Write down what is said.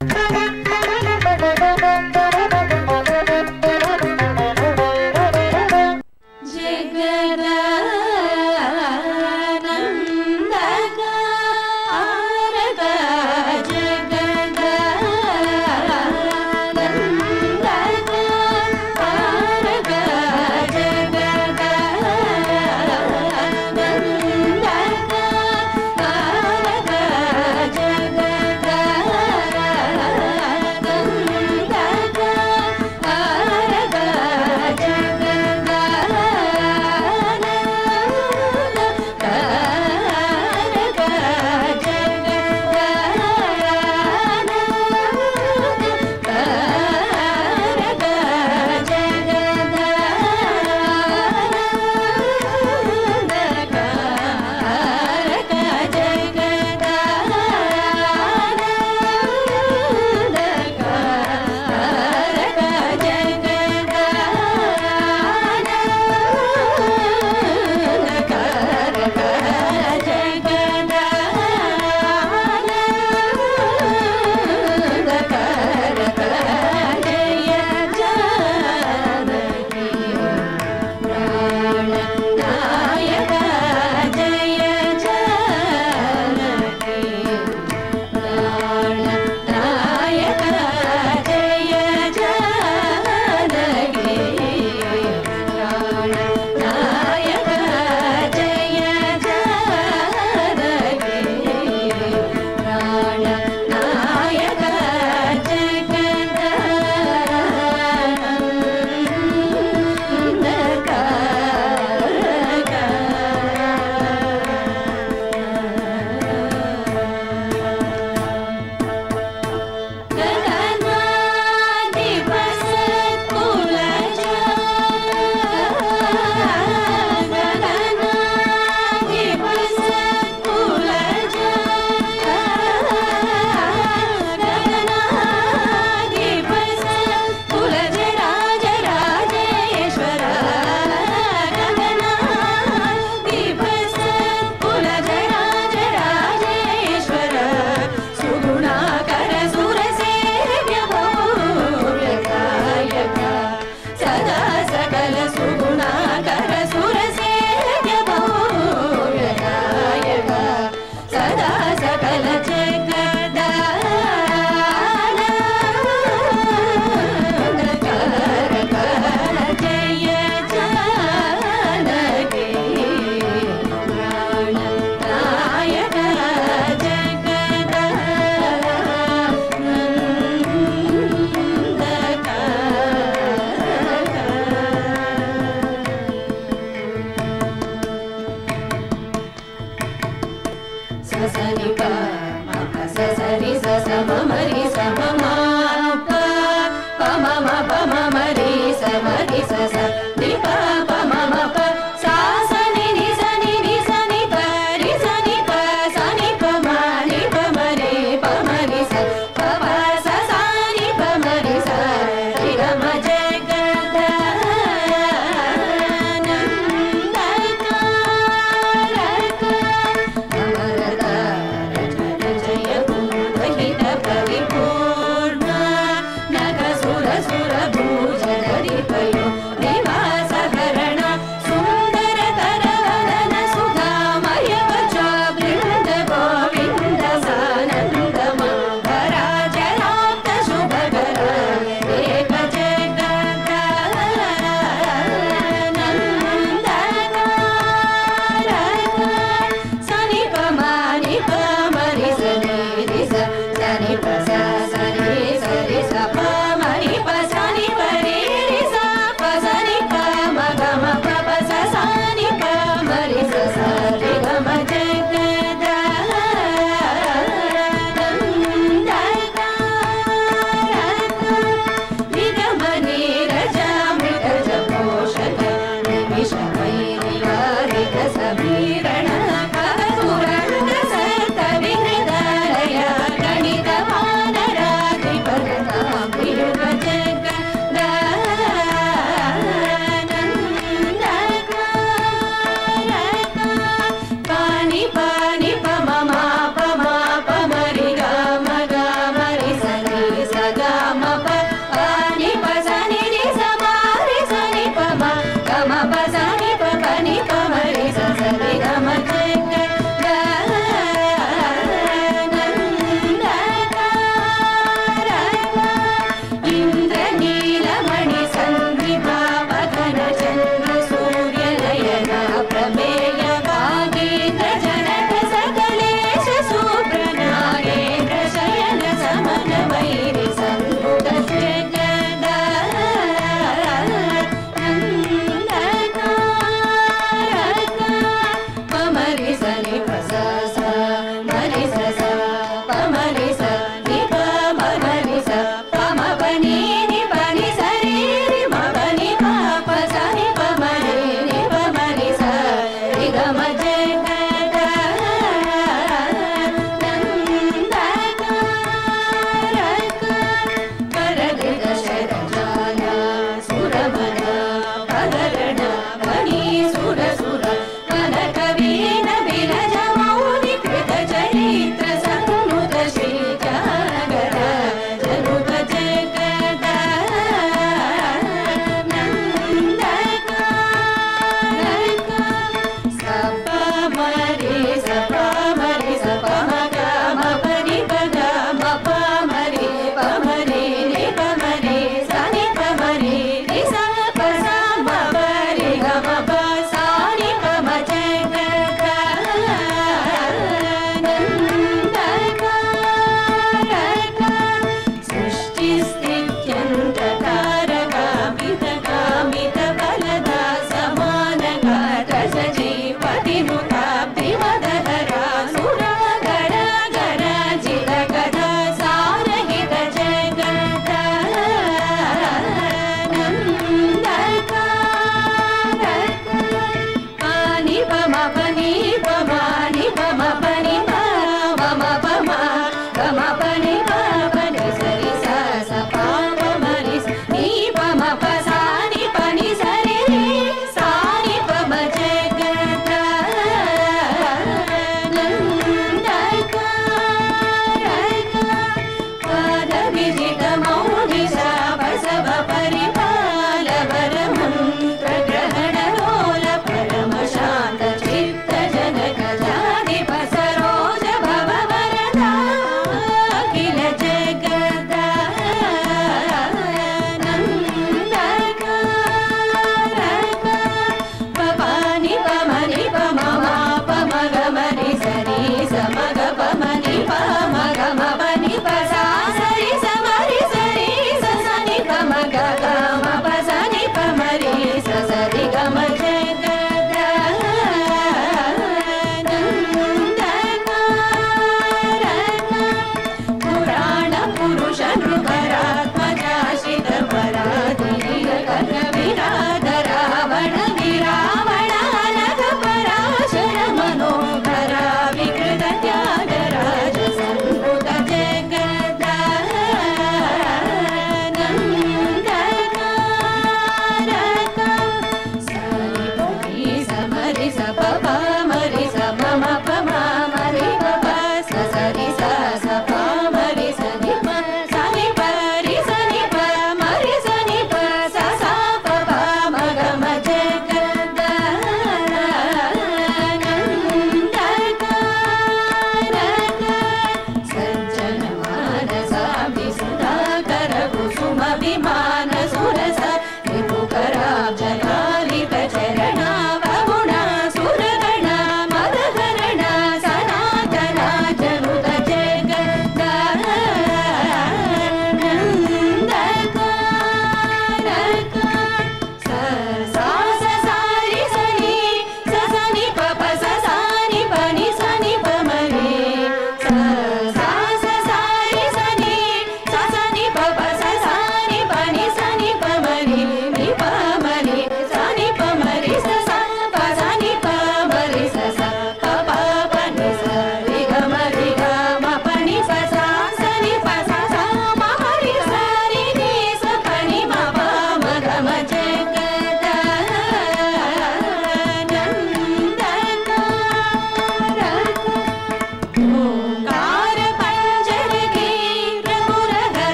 ಜಯ